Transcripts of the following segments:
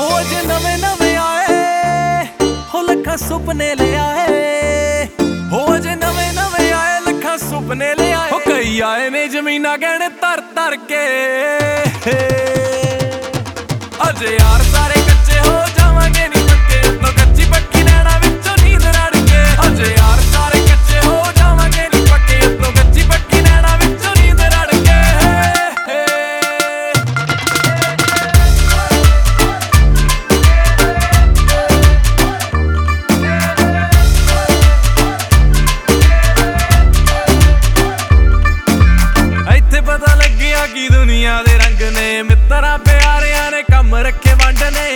ਹੋਜ ਨਵੇਂ ਨਵੇਂ ਆਏ, ਹੋ ਲੱਖਾਂ ਸੁਪਨੇ ਲਿਆਏ। ਹੋਜ ਨਵੇਂ ਨਵੇਂ ਆਏ, ਲੱਖਾਂ ਸੁਪਨੇ ਲਿਆਏ। ਹੋ ਕਈ ਆਏ ਨੇ ਜ਼ਮੀਨਾਂ ਗਹਿਣੇ ਤਰ ਤਰ ਕੇ। ਅਜੇ ਯਾਰ ਸਾਰੇ ਕਿ ਦੁਨੀਆ ਦੇ ਰੰਗ ਨੇ ਮਿੱਤਰਾਂ ਪਿਆਰਿਆਂ ਨੇ ਕੰਮ ਰੱਖੇ ਵੰਡ ਨੇ।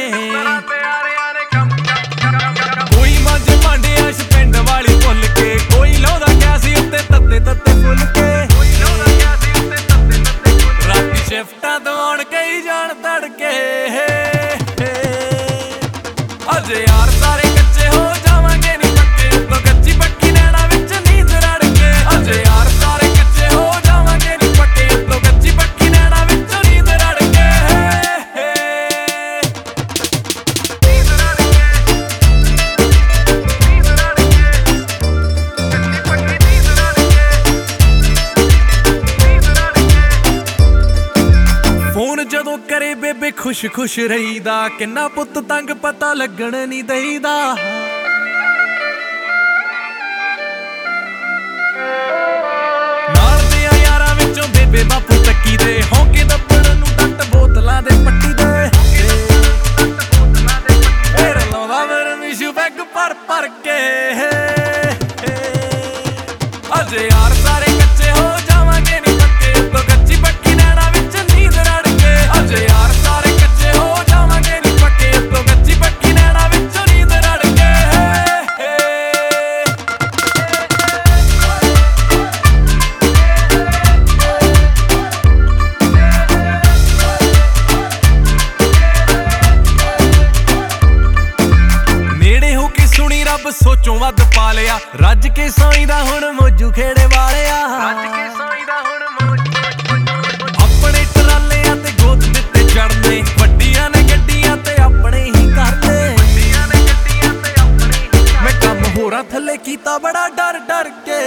ਕਰੇ ਬੇਬੇ ਖੁਸ਼ ਖੁਸ਼ ਰਹੀਦਾ। ਕਿੰਨਾ ਪੁੱਤ ਤੰਗ ਪਤਾ ਲੱਗਣ ਨਹੀਂ ਦਈਦਾ। ਨਾਲ ਦੇ ਯਾਰਾਂ ਵਿੱਚੋਂ ਬੇਬੇ ਬਾਪੂ ਚੱਕੀ ਦੇ। ਹੌਂਕੇ ਦੱਬਣ ਨੂੰ ਡੱਟ ਬੋਤਲਾਂ ਦੇ ਪੱਟੀ ਦੇ। ਫੇਰ ਲਾਉਂਦਾ ਮੇਰੇ ਮਿਸ਼ੂ ਬੈਗ ਪਰ ਪਰ ਕੇ। ਅਜੇ ਯਾਰ ਸਾਰੇ ਰੱਬ ਸੋਚੋਂ ਵੱਧ ਪਾ ਲਿਆ ਰੱਜ ਕੇ ਸਾਈਂ ਦਾ ਹੁਣ ਮੋਜੂ ਖੇੜੇ ਵਾਲਿਆ। ਤੇ ਗੋਦ ਦਿੱਤੇ ਚੜਨੇ ਵੱਡੀਆਂ ਨੇ ਗੱਡੀਆਂ ਤੇ ਆਪਣੇ ਹੀ ਕਰਦੇ। ਮੈਂ ਕੰਮ ਹੋਰਾਂ ਥੱਲੇ ਕੀਤਾ ਬੜਾ ਡਰ ਡਰ ਕੇ।